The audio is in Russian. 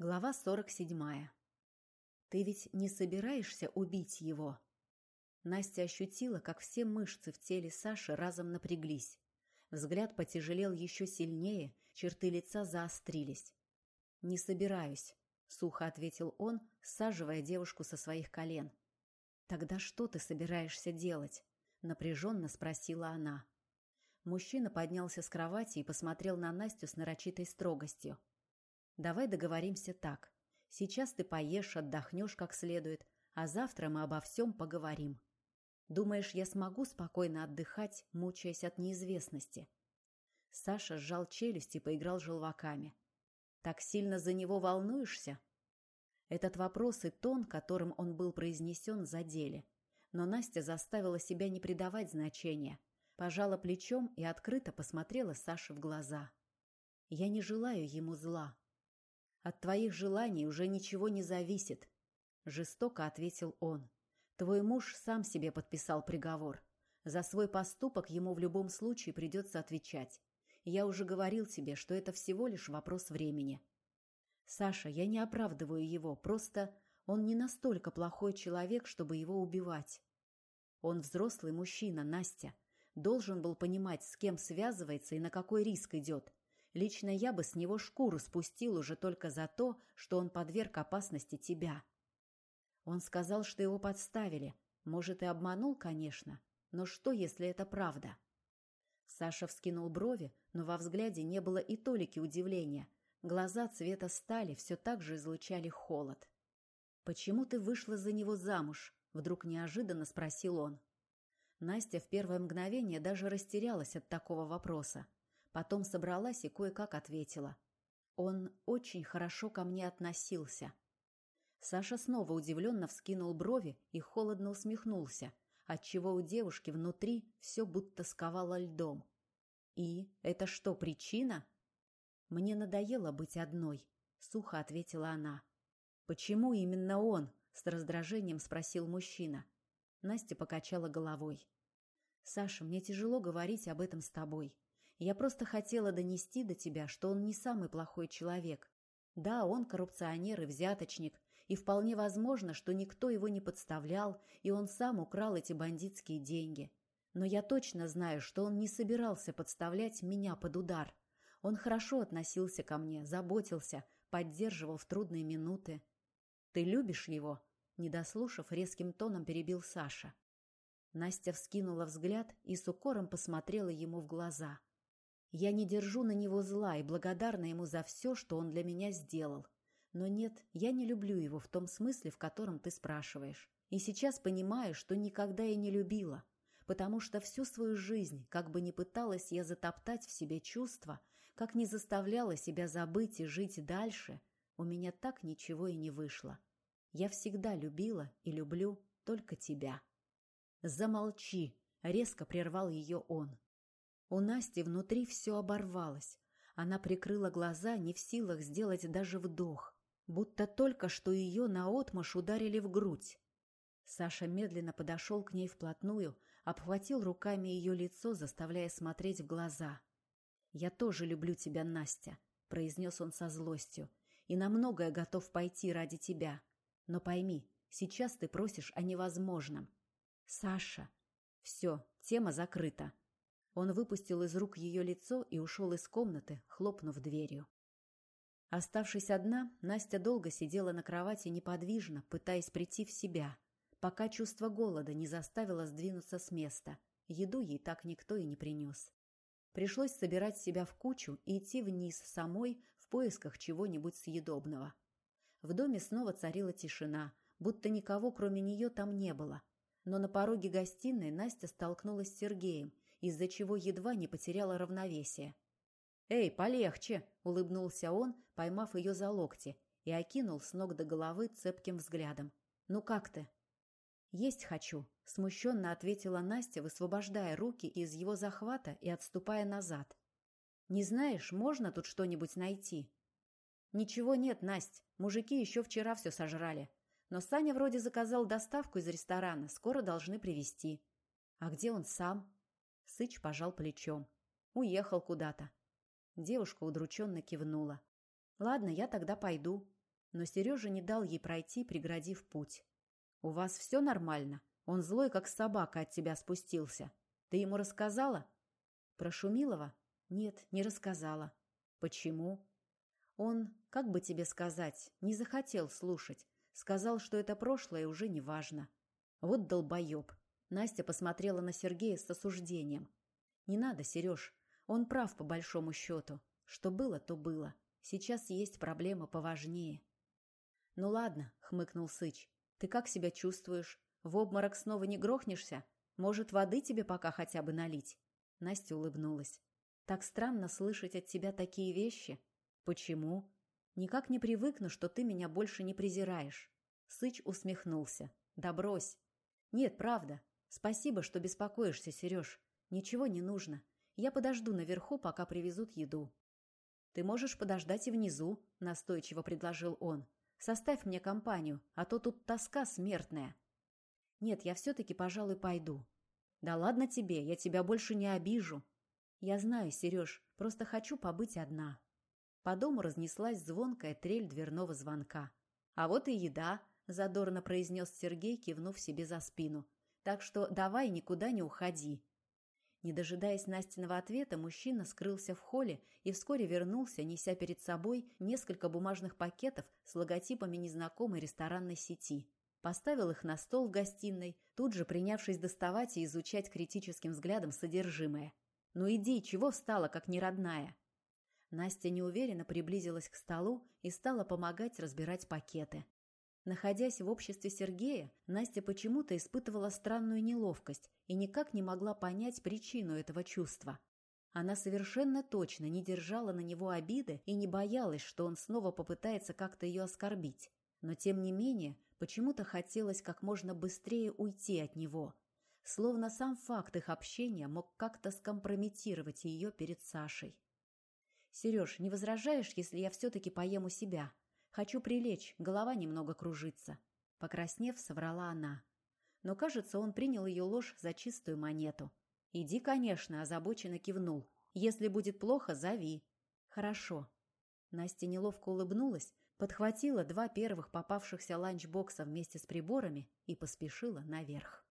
Глава 47. «Ты ведь не собираешься убить его?» Настя ощутила, как все мышцы в теле Саши разом напряглись. Взгляд потяжелел еще сильнее, черты лица заострились. «Не собираюсь», — сухо ответил он, саживая девушку со своих колен. «Тогда что ты собираешься делать?» — напряженно спросила она. Мужчина поднялся с кровати и посмотрел на Настю с нарочитой строгостью. Давай договоримся так. Сейчас ты поешь, отдохнешь как следует, а завтра мы обо всем поговорим. Думаешь, я смогу спокойно отдыхать, мучаясь от неизвестности?» Саша сжал челюсть и поиграл желваками. «Так сильно за него волнуешься?» Этот вопрос и тон, которым он был произнесен, задели. Но Настя заставила себя не придавать значения, пожала плечом и открыто посмотрела Саше в глаза. «Я не желаю ему зла. От твоих желаний уже ничего не зависит, жестоко ответил он. Твой муж сам себе подписал приговор. За свой поступок ему в любом случае придется отвечать. Я уже говорил тебе, что это всего лишь вопрос времени. Саша, я не оправдываю его, просто он не настолько плохой человек, чтобы его убивать. Он взрослый мужчина, Настя. Должен был понимать, с кем связывается и на какой риск идет. Лично я бы с него шкуру спустил уже только за то, что он подверг опасности тебя. Он сказал, что его подставили. Может, и обманул, конечно. Но что, если это правда? Саша вскинул брови, но во взгляде не было и толики удивления. Глаза цвета стали все так же излучали холод. «Почему ты вышла за него замуж?» — вдруг неожиданно спросил он. Настя в первое мгновение даже растерялась от такого вопроса. Потом собралась и кое-как ответила. Он очень хорошо ко мне относился. Саша снова удивленно вскинул брови и холодно усмехнулся, отчего у девушки внутри все будто сковало льдом. «И это что, причина?» «Мне надоело быть одной», — сухо ответила она. «Почему именно он?» — с раздражением спросил мужчина. Настя покачала головой. «Саша, мне тяжело говорить об этом с тобой. Я просто хотела донести до тебя, что он не самый плохой человек. Да, он коррупционер и взяточник, и вполне возможно, что никто его не подставлял, и он сам украл эти бандитские деньги. Но я точно знаю, что он не собирался подставлять меня под удар. Он хорошо относился ко мне, заботился, поддерживал в трудные минуты. «Ты любишь его?» Не дослушав, резким тоном перебил Саша. Настя вскинула взгляд и с укором посмотрела ему в глаза – я не держу на него зла и благодарна ему за все, что он для меня сделал. Но нет, я не люблю его в том смысле, в котором ты спрашиваешь. И сейчас понимаю, что никогда и не любила, потому что всю свою жизнь, как бы ни пыталась я затоптать в себе чувства, как не заставляла себя забыть и жить дальше, у меня так ничего и не вышло. Я всегда любила и люблю только тебя. «Замолчи!» — резко прервал ее он. У Насти внутри все оборвалось. Она прикрыла глаза, не в силах сделать даже вдох, будто только что ее наотмашь ударили в грудь. Саша медленно подошел к ней вплотную, обхватил руками ее лицо, заставляя смотреть в глаза. «Я тоже люблю тебя, Настя», — произнес он со злостью, «и на многое готов пойти ради тебя. Но пойми, сейчас ты просишь о невозможном». «Саша!» «Все, тема закрыта», он выпустил из рук ее лицо и ушел из комнаты, хлопнув дверью. Оставшись одна, Настя долго сидела на кровати неподвижно, пытаясь прийти в себя, пока чувство голода не заставило сдвинуться с места. Еду ей так никто и не принес. Пришлось собирать себя в кучу и идти вниз самой в поисках чего-нибудь съедобного. В доме снова царила тишина, будто никого кроме нее там не было. Но на пороге гостиной Настя столкнулась с Сергеем из-за чего едва не потеряла равновесие. «Эй, полегче!» — улыбнулся он, поймав ее за локти, и окинул с ног до головы цепким взглядом. «Ну как ты?» «Есть хочу», — смущенно ответила Настя, высвобождая руки из его захвата и отступая назад. «Не знаешь, можно тут что-нибудь найти?» «Ничего нет, Насть, мужики еще вчера все сожрали. Но Саня вроде заказал доставку из ресторана, скоро должны привезти. А где он сам?» Сыч пожал плечом. Уехал куда-то. Девушка удрученно кивнула. «Ладно, я тогда пойду». Но Сережа не дал ей пройти, преградив путь. «У вас все нормально? Он злой, как собака, от тебя спустился. Ты ему рассказала?» «Про Шумилова?» «Нет, не рассказала». «Почему?» «Он, как бы тебе сказать, не захотел слушать. Сказал, что это прошлое уже не важно». «Вот долбоеб!» Настя посмотрела на Сергея с осуждением. «Не надо, Сереж. Он прав по большому счету. Что было, то было. Сейчас есть проблема поважнее». «Ну ладно», — хмыкнул Сыч. «Ты как себя чувствуешь? В обморок снова не грохнешься? Может, воды тебе пока хотя бы налить?» Настя улыбнулась. «Так странно слышать от тебя такие вещи. Почему? Никак не привыкну, что ты меня больше не презираешь». Сыч усмехнулся. «Да брось. Нет, правда. Спасибо, что беспокоишься, Сереж. Ничего не нужно. Я подожду наверху, пока привезут еду». «Ты можешь подождать и внизу», — настойчиво предложил он. «Составь мне компанию, а то тут тоска смертная». «Нет, я все-таки, пожалуй, пойду». «Да ладно тебе, я тебя больше не обижу». «Я знаю, Сереж, просто хочу побыть одна». По дому разнеслась звонкая трель дверного звонка. «А вот и еда», — задорно произнес Сергей, кивнув себе за спину. «Так что давай никуда не уходи». Не дожидаясь Настиного ответа, мужчина скрылся в холле и вскоре вернулся, неся перед собой несколько бумажных пакетов с логотипами незнакомой ресторанной сети. Поставил их на стол в гостиной, тут же принявшись доставать и изучать критическим взглядом содержимое. «Ну иди, чего встала, как неродная?» Настя неуверенно приблизилась к столу и стала помогать разбирать пакеты. Находясь в обществе Сергея, Настя почему-то испытывала странную неловкость и никак не могла понять причину этого чувства. Она совершенно точно не держала на него обиды и не боялась, что он снова попытается как-то ее оскорбить. Но, тем не менее, почему-то хотелось как можно быстрее уйти от него. Словно сам факт их общения мог как-то скомпрометировать ее перед Сашей. «Сереж, не возражаешь, если я все-таки поем у себя? Хочу прилечь, голова немного кружится». Покраснев, соврала она. Но, кажется, он принял ее ложь за чистую монету. «Иди, конечно», – озабоченно кивнул. «Если будет плохо, зови». «Хорошо». Настя неловко улыбнулась, подхватила два первых попавшихся ланчбокса вместе с приборами и поспешила наверх.